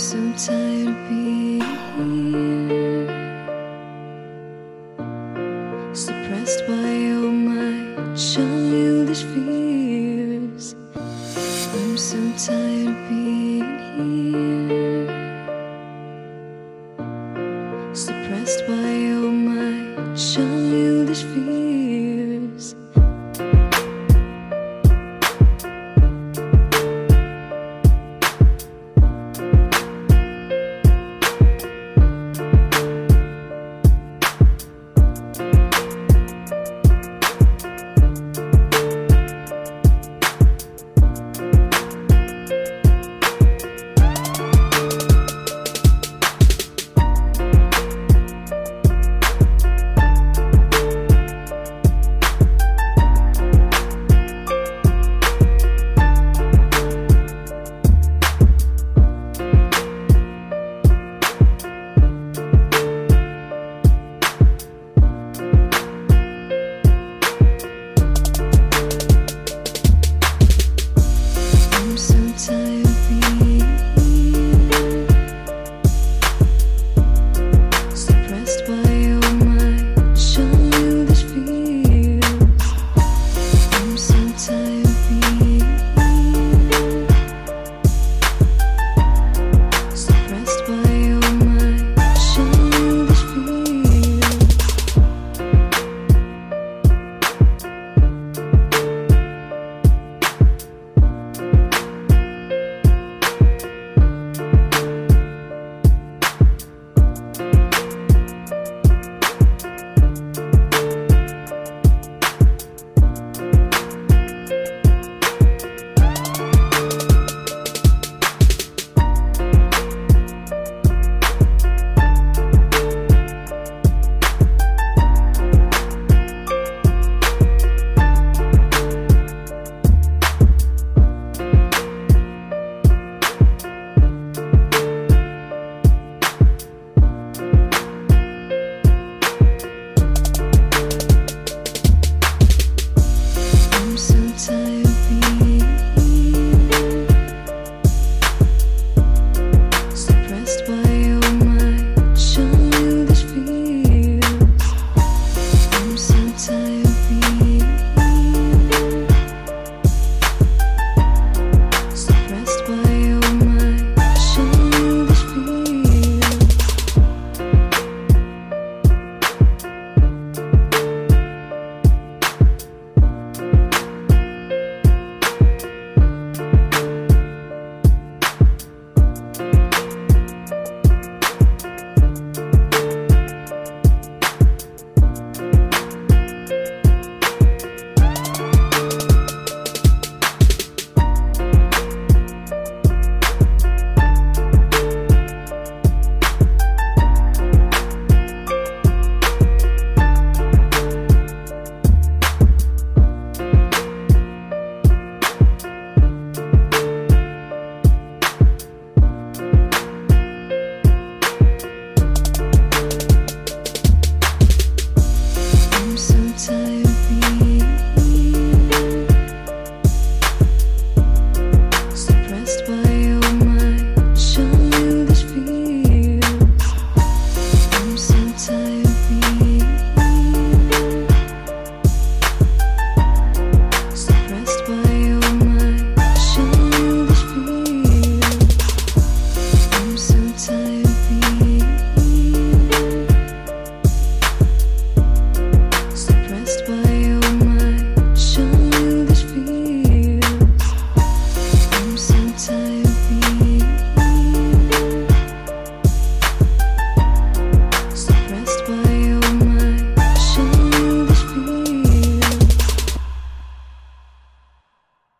so tired of being here. Suppressed by all my childish fears. I'm so tired of being here. Suppressed by all my childish fears.